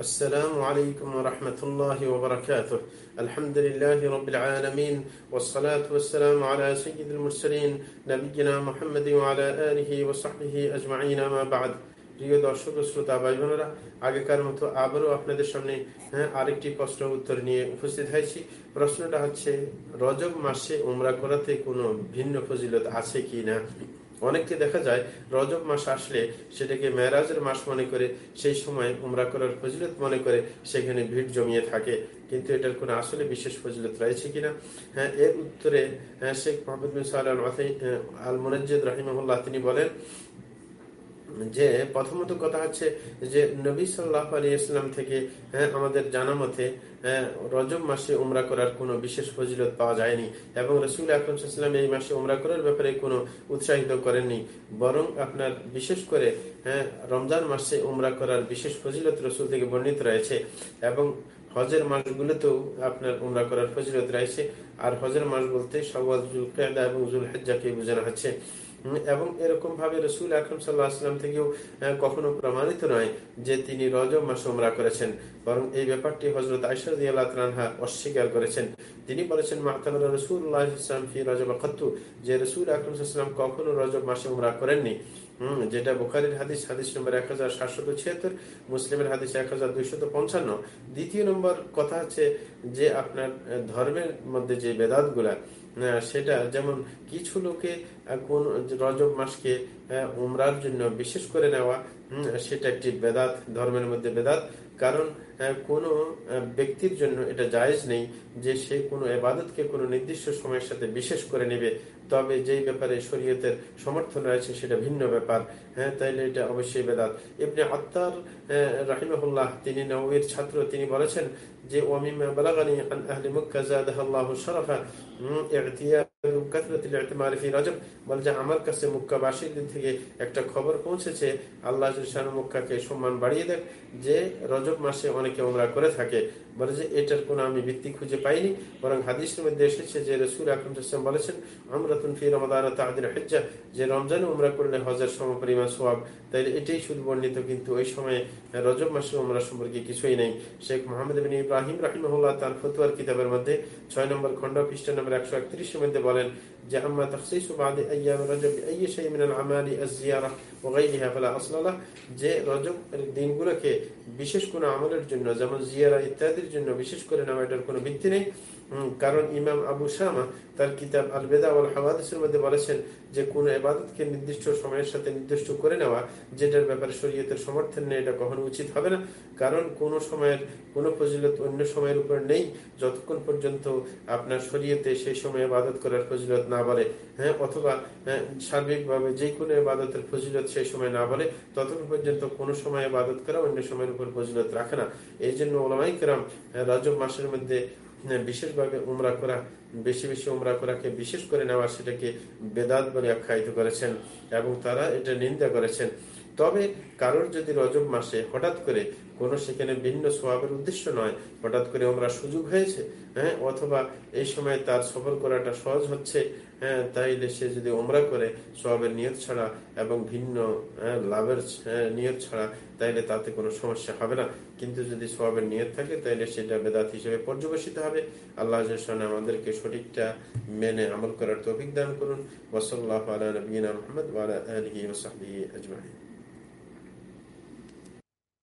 السلام عليكم ورحمة الله وبركاته الحمد لله رب العالمين والصلاة والسلام على سيد المرسلين نبينا محمد وعلى آله وصحبه أجمعين ما بعد প্রিয় দর্শক শ্রোতা ভাই বোনেরা আগেকার মতো আবারও আপনাদের সামনে হ্যাঁ আরেকটি প্রশ্ন উত্তর নিয়ে উপস্থিত হয়েছি প্রশ্নটা হচ্ছে রজব মাসে উমরা করাতে কোনো ভিন্ন ফজিলত আছে কি না অনেককে দেখা যায় রজব মাস আসলে সেটাকে মেরাজের মাস মনে করে সেই সময় উমরা করার ফজিলত মনে করে সেখানে ভিড় জমিয়ে থাকে। কিন্তু এটার কোনো আসলে বিশেষ ফজিলত রয়েছে কিনা? হ্যাঁ এর উত্তরে হ্যাঁ, শেখ মোহাম্মদ বিন সাল আল মুনাজ্জিদ রাহিমুল্লাহ তিনি বলেন যে প্রথমত কথা হচ্ছে যে নবী সাল্লাহ আলী ইসলাম থেকে হ্যাঁ আমাদের জানা মতে হ্যাঁ, রজব মাসে উমরা করার কোনো বিশেষ ফজিলত পাওয়া যায়নি এবং রসুল আকরমসাল্লাম এই মাসে উমরা করার ব্যাপারে কোনো উৎসাহিত করেননি। বরং আপনার বিশেষ করে হ্যাঁ রমজান মাসে উমরা করার বিশেষ ফজিলত রসুল থেকে বর্ণিত রয়েছে এবং হজের মাসগুলোতেও আপনার উমরা করার ফজিলত রয়েছে। আর হজের মাস বলতে কেদা এবং জুল হেজ্জাকে বোঝানো হচ্ছে। এবং এরকম ভাবে রসুল আকরম সাল্লাহাম থেকেও কখনো প্রমাণিত নয় যে তিনি রজব মাসে উমরা করেছেন। বরং এই ব্যাপারটি হজরত আইসাদ অস্বীকার করেছেন। তিনি বলেছেন মাহতাম রসুল্লাহ ইসলাম ফি রজব খত্তু যে রসুল আকরম সাল্লাম কখনো রজব মাসে উমরা করেননি। হম যেটা বুখারির হাদিস হাদিস নম্বর এক হাজার সাতশত ছিয়াত্তর, মুসলিমের হাদিস এক হাজার দুইশত পঞ্চান্ন। দ্বিতীয় নম্বর কথা হচ্ছে যে আপনার ধর্মের মধ্যে যে বেদাতগুলা সেটা যেমন কিছু লোকে কোন রজব মাসকে উমরার জন্য বিশেষ করে নেওয়া সেটা একটি বেদাত, ধর্মের মধ্যে বেদাত। কারণ কোনো ব্যক্তির জন্য এটা জায়েজ নেই যে সে কোনো এবাদতকে কোনো নির্দিষ্ট সময়ের সাথে বিশেষ করে নেবে। তবে যেই ব্যাপারে শরীয়তের সমর্থন রয়েছে সেটা ভিন্ন ব্যাপার। হ্যাঁ তাইলে এটা অবশ্যই বেদাত। এমনি আত্মার রাহিমহুল্লাহ, তিনি নবীর ছাত্র, তিনি বলেছেন যে ওমিমা বালাগানি আহলি মুক্কা জাদাহাল্লাহু শরাফা। আমার কাছে থেকে একটা খবর পৌঁছেছে। আল্লাহ সম্মান বাড়িয়ে যে রজব মাসে অনেকে ওমরা করে থাকে। বলে যে এটার কোনো আমি ভিত্তি খুঁজে পাইনি, বরং যে রমজানে করলে হজার সম পরিমাণ সোয়াব তাইলে এটাই শুধু বর্ণিত, কিন্তু ওই সময়ে রজব মাসে উমরা সম্পর্কে কিছুই নেই। শেখ মোহাম্মদ ইব্রাহিম রাহিমহুল্লাহ তার ফতুয়ার কিতাবের মধ্যে ছয় নম্বর খন্ড খ্রিস্ট নম্বর একশো মধ্যে বলেন যে আম্মা তাকসিসু বাদে আইয়াম রজব আই শাই মিনাল আমালি আজ-জিয়ারা ওয়া গায়রিহা ফালা আসলালা যে রজব দিনগুলোকে বিশেষ কোনো আমলের জন্য, যেমন জিয়ারা ইত্যাদির জন্য বিশেষ করে নেওয়া কোনো ভিত্তি নেই। কারণ ইমাম আবু শামা তার কিতাব আল বেদা আল হাওয়াদিসের মধ্যে বলেছেন যে কোন এবাদতকে নির্দিষ্ট সময়ের সাথে নির্দিষ্ট করে নেওয়া যেটার ব্যাপারে শরীয়তের সমর্থন নেই এটা কখনো উচিত হবে না। কারণ কোন সময়ের কোন ফজিলত অন্য সময়ের উপর নেই যতক্ষণ পর্যন্ত আপনার শরীয়তে সেই সময় আবাদত করার ফজিলত না বলে। হ্যাঁ অথবা হ্যাঁ, সার্বিকভাবে যে কোনো আবাদতের ফজিলত সেই সময় না বলে ততক্ষণ পর্যন্ত কোনো সময় আবাদত করা অন্য সময়ের উপর ফজিলত রাখে না। এই জন্য ওলামাই কেরাম রাজব মাসের মধ্যে বিশেষভাবে উমরা করা, বেশি বেশি উমরা করাকে বিশেষ করে নেওয়া, সেটাকে বেদাত বলে আখ্যায়িত করেছেন এবং তারা এটা নিন্দা করেছেন। তবে কারোর যদি রজব মাসে হঠাৎ করে কোনো সেখানে ভিন্ন স্বভাবের উদ্দেশ্য নয় হঠাৎ করে আমরা সুযোগ হয়েছে হ্যাঁ অথবা এই সময় তার সফর করাটা সহজ হচ্ছে হ্যাঁ তাইলে সে যদি ওমরা করে সবের নিয়ত ছাড়া এবং ভিন্ন হ্যাঁ, লাভের হ্যাঁ, নিয়ত ছাড়া তাইলে তাতে কোনো সমস্যা হবে না। কিন্তু যদি সবের নিয়ত থাকে তাইলে সেটা বেদাত হিসেবে পর্যবেসিত হবে। আল্লাহ আমাদেরকে সঠিকটা মেনে আমল করার তো অভিজ্ঞান করুন। ওসল্লাহ আলা নবীনা মোহাম্মদ আলহি ওসাহি